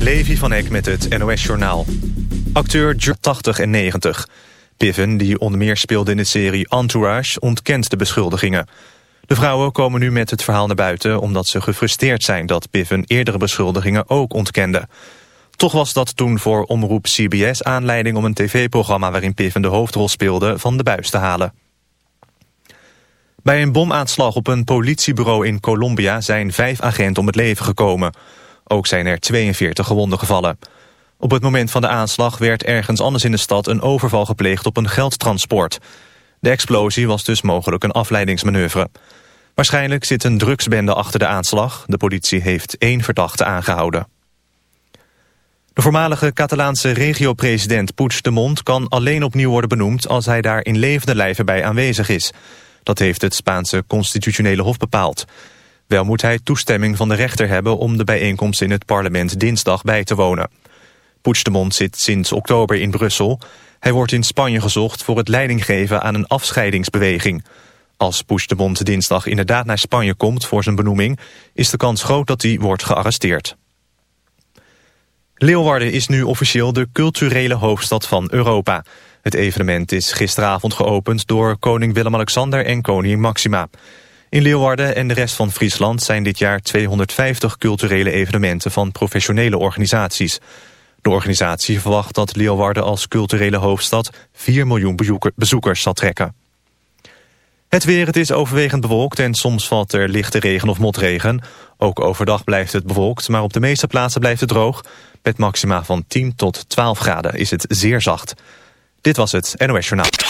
Levi van Eck met het NOS-journaal. Acteur 80 en 90. Piven, die onder meer speelde in de serie Entourage, ontkent de beschuldigingen. De vrouwen komen nu met het verhaal naar buiten... omdat ze gefrustreerd zijn dat Piven eerdere beschuldigingen ook ontkende. Toch was dat toen voor omroep CBS aanleiding om een tv-programma... waarin Piven de hoofdrol speelde van de buis te halen. Bij een bomaanslag op een politiebureau in Colombia... zijn vijf agenten om het leven gekomen. Ook zijn er 42 gewonden gevallen. Op het moment van de aanslag werd ergens anders in de stad... een overval gepleegd op een geldtransport. De explosie was dus mogelijk een afleidingsmanoeuvre. Waarschijnlijk zit een drugsbende achter de aanslag. De politie heeft één verdachte aangehouden. De voormalige Catalaanse regio-president Puigdemont kan alleen opnieuw worden benoemd als hij daar in levende lijven bij aanwezig is. Dat heeft het Spaanse constitutionele hof bepaald. Wel moet hij toestemming van de rechter hebben om de bijeenkomst in het parlement dinsdag bij te wonen. Puigdemont zit sinds oktober in Brussel. Hij wordt in Spanje gezocht voor het leidinggeven aan een afscheidingsbeweging. Als Puigdemont dinsdag inderdaad naar Spanje komt voor zijn benoeming... is de kans groot dat hij wordt gearresteerd. Leeuwarden is nu officieel de culturele hoofdstad van Europa. Het evenement is gisteravond geopend door koning Willem-Alexander en koningin Maxima. In Leeuwarden en de rest van Friesland zijn dit jaar 250 culturele evenementen van professionele organisaties. De organisatie verwacht dat Leeuwarden als culturele hoofdstad 4 miljoen bezoekers zal trekken. Het weer, het is overwegend bewolkt en soms valt er lichte regen of motregen. Ook overdag blijft het bewolkt, maar op de meeste plaatsen blijft het droog. Met maxima van 10 tot 12 graden is het zeer zacht. Dit was het NOS Journaal.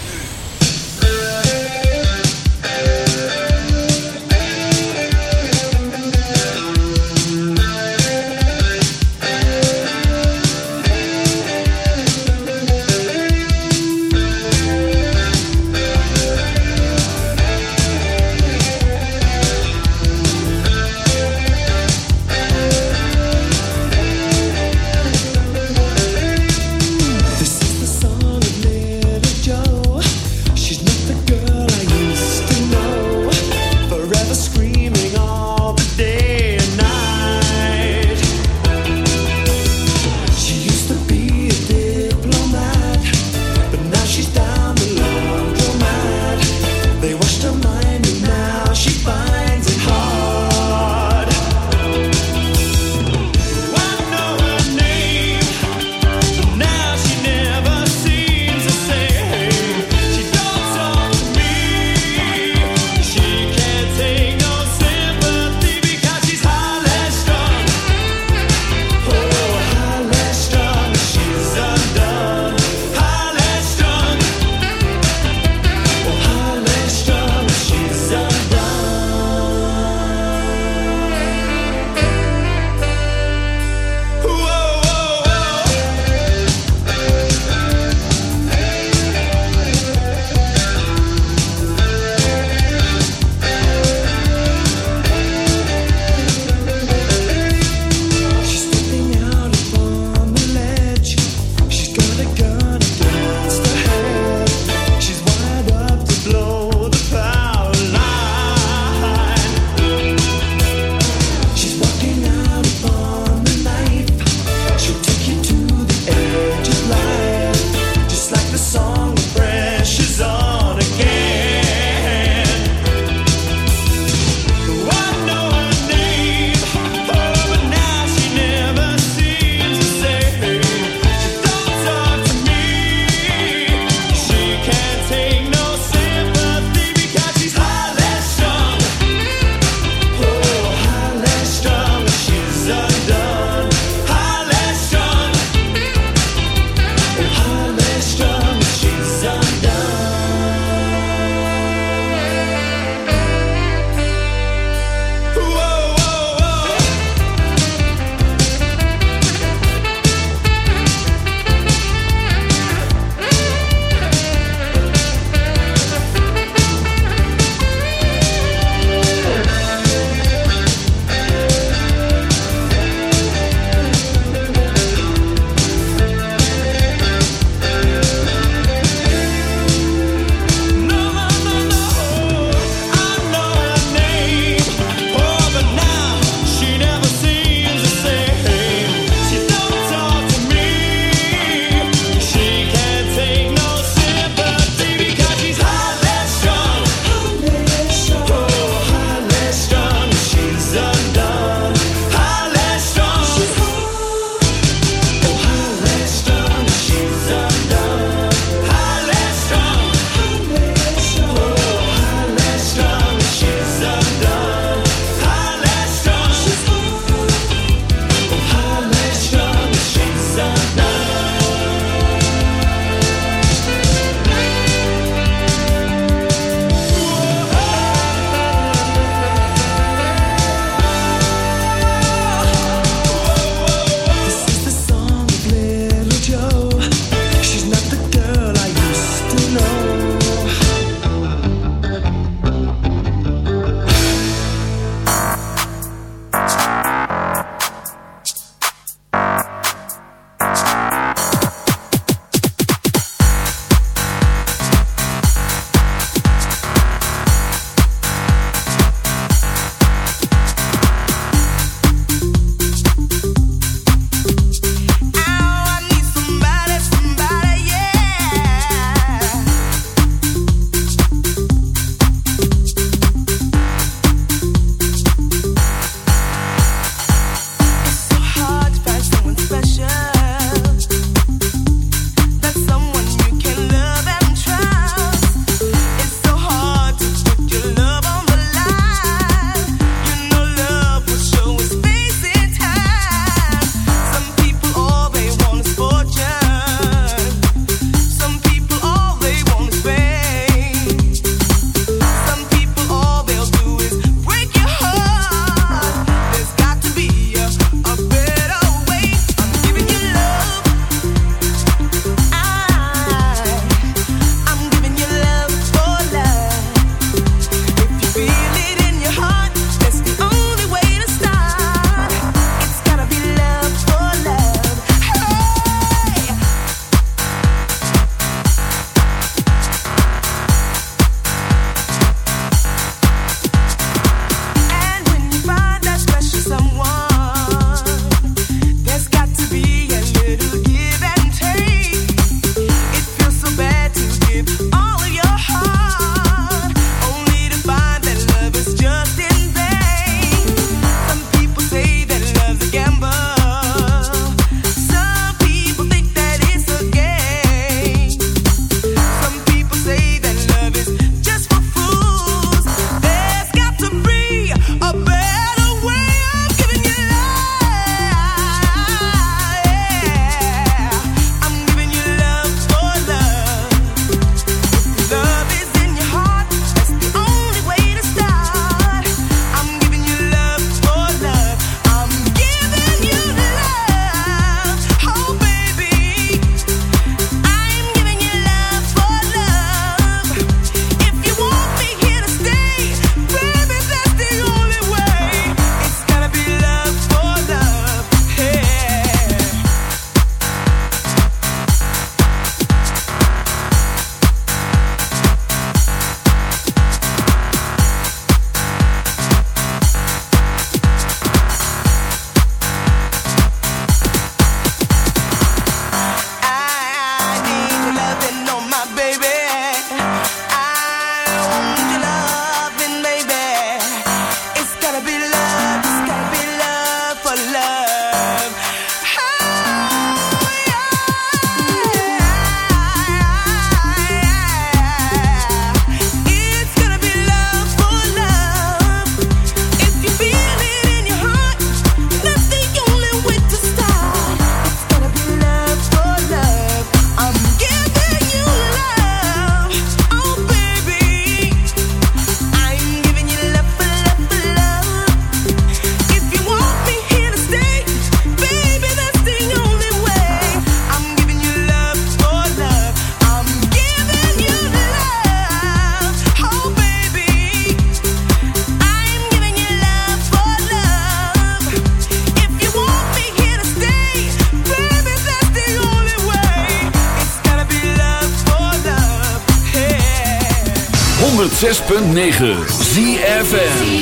106.9 ZFN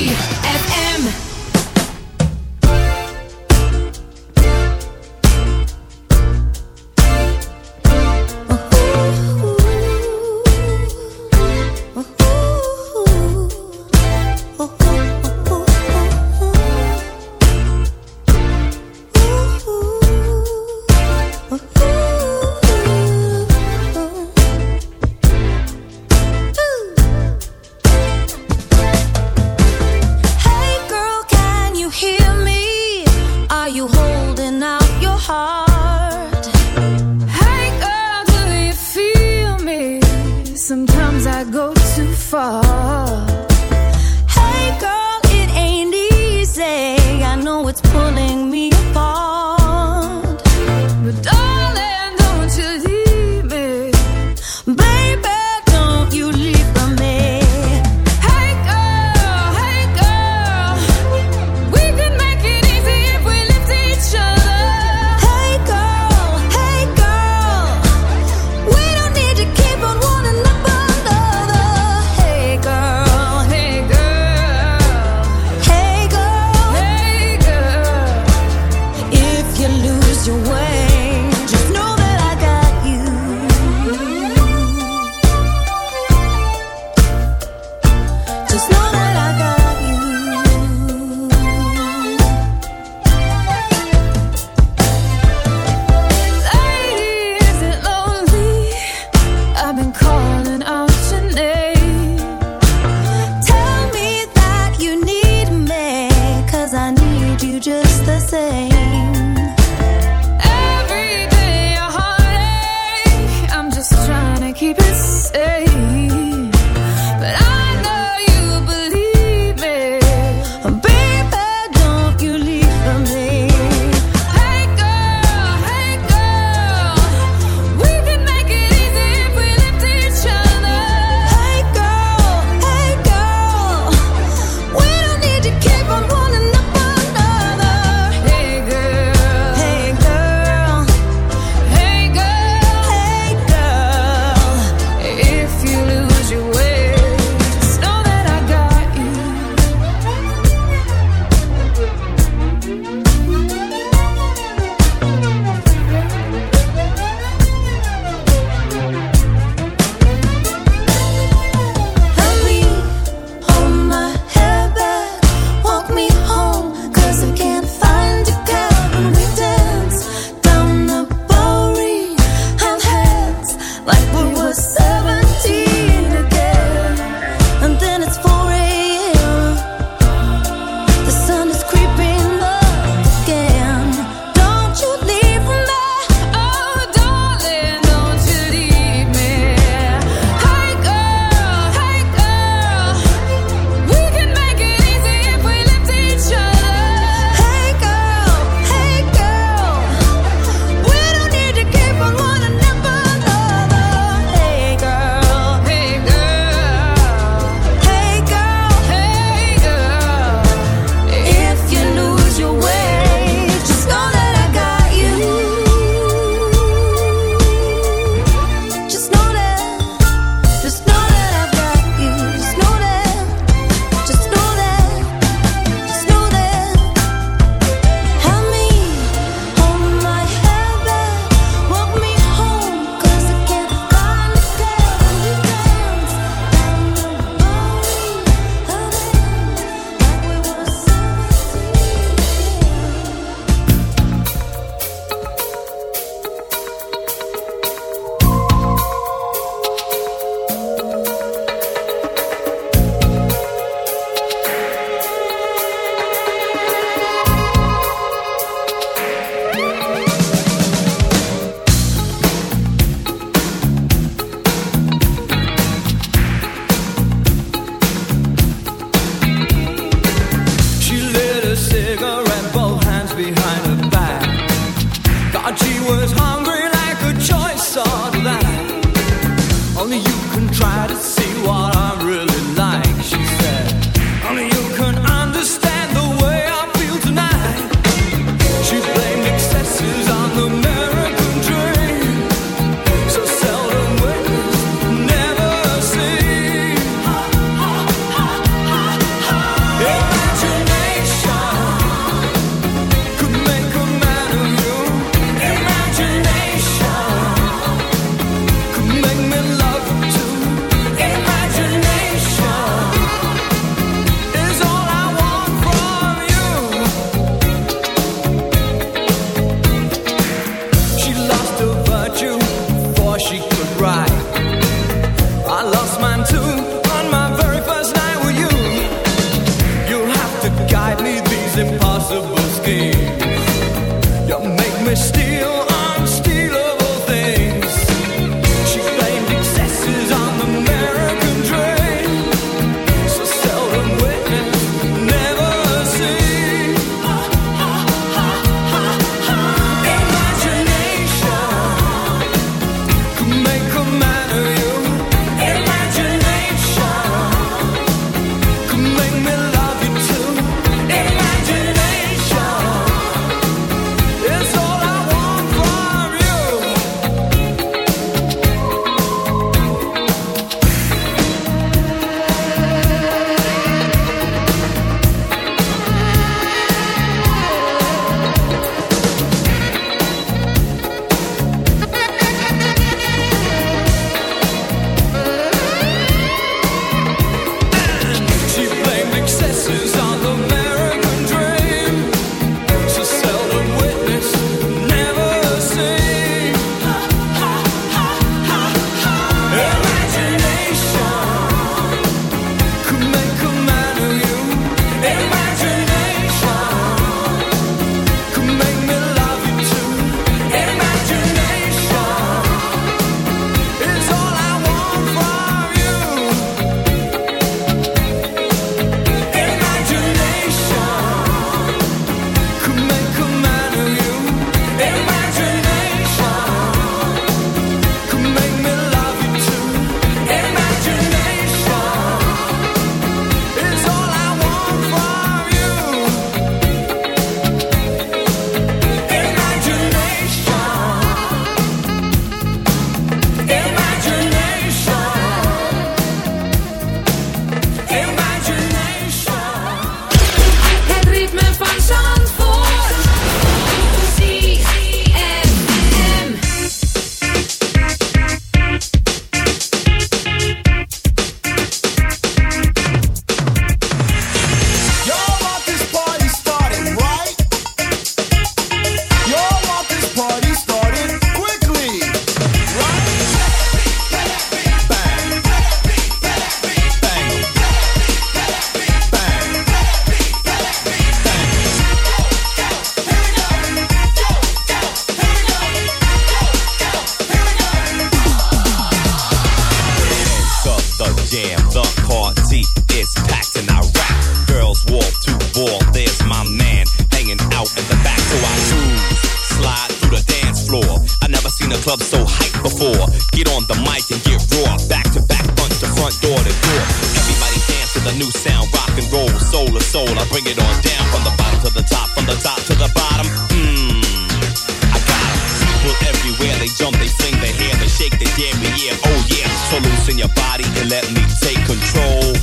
So loosen your body and let me take control.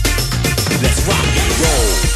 Let's rock and roll.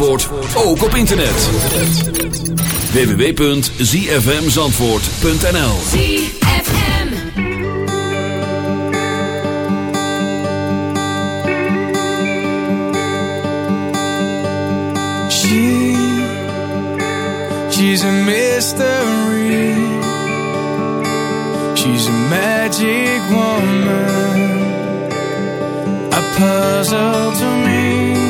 www.zfmzandvoort.nl She, she's a mystery. She's a magic woman A puzzle to me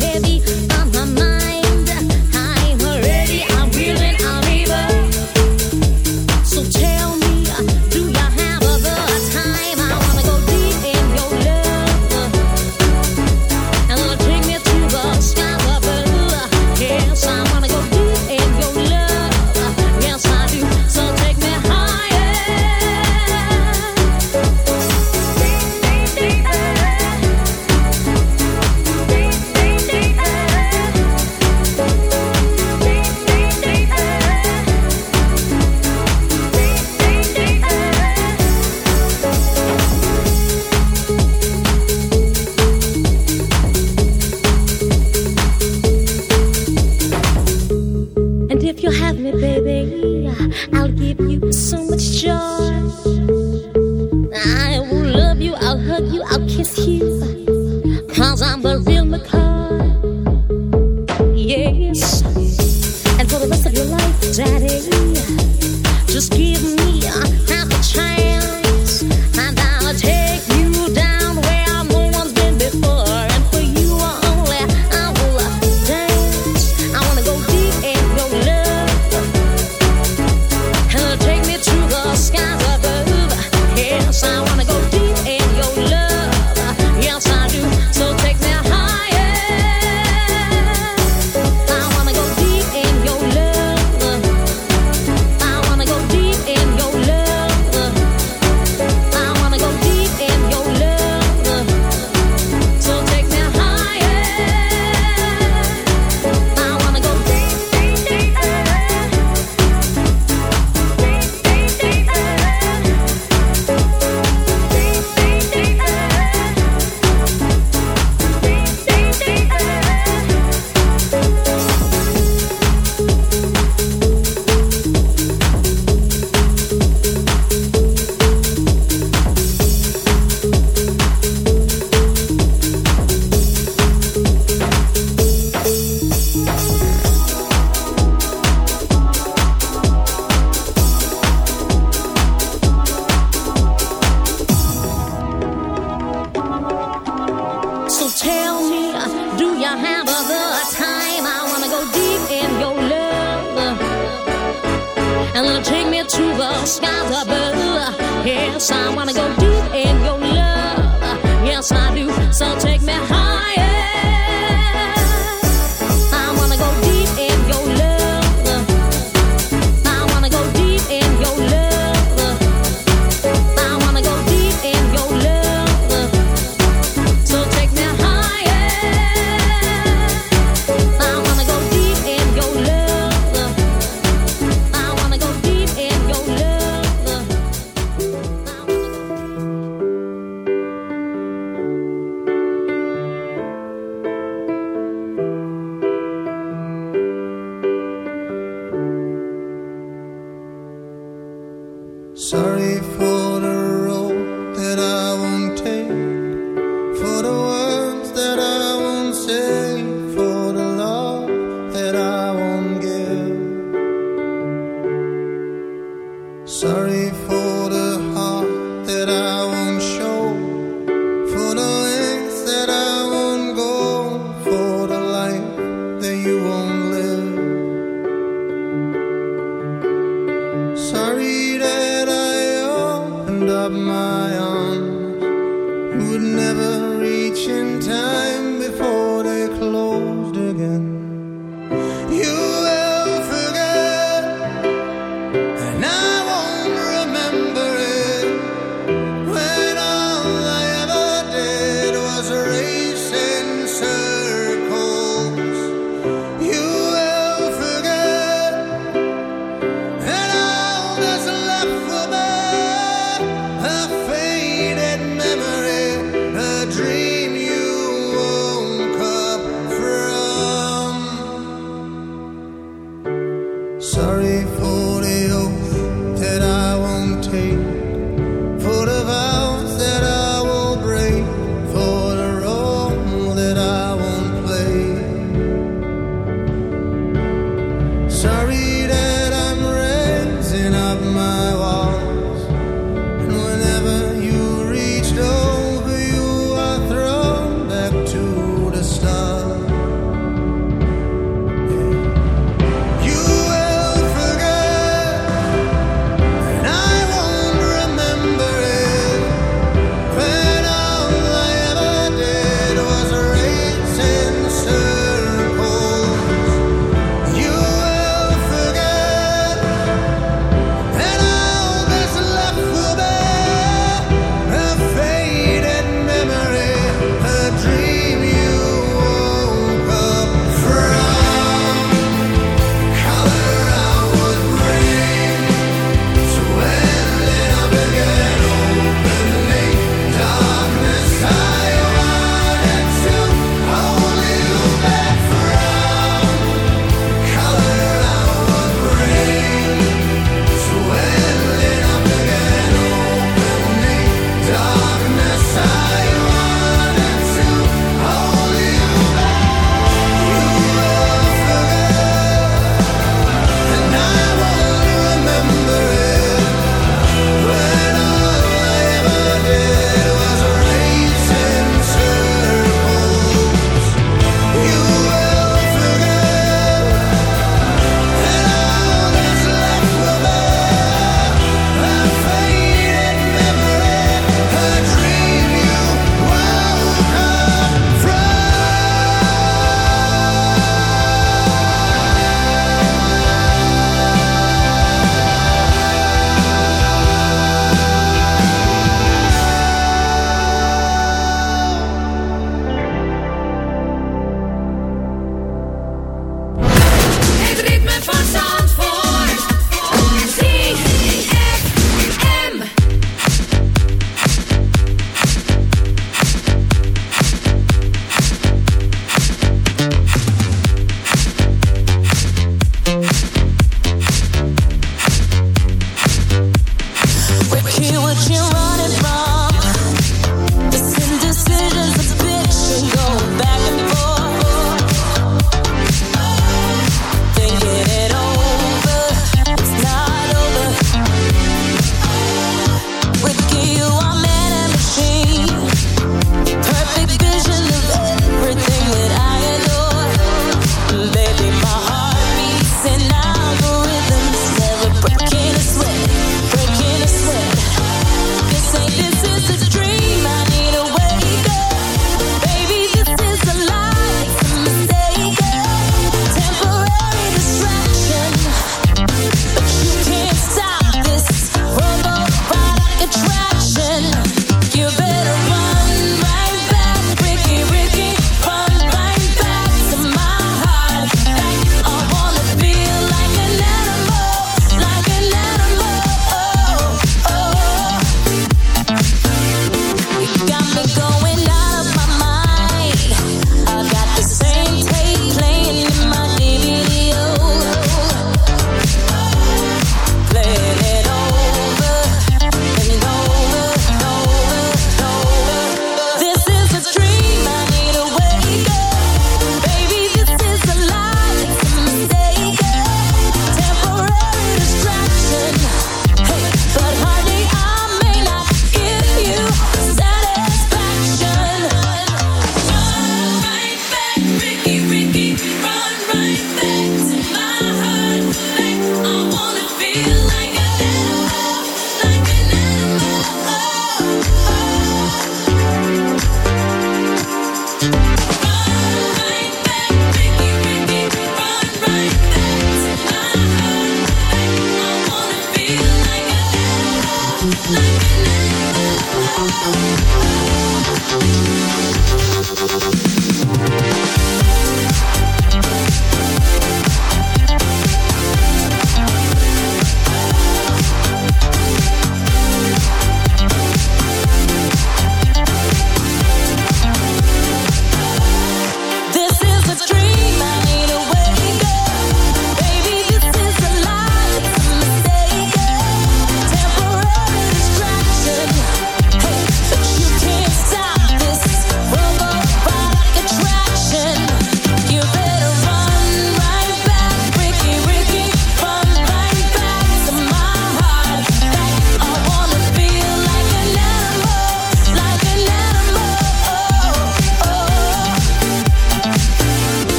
heavy. I'm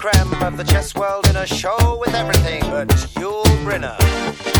creme of the chess world in a show with everything but Yul Brynner.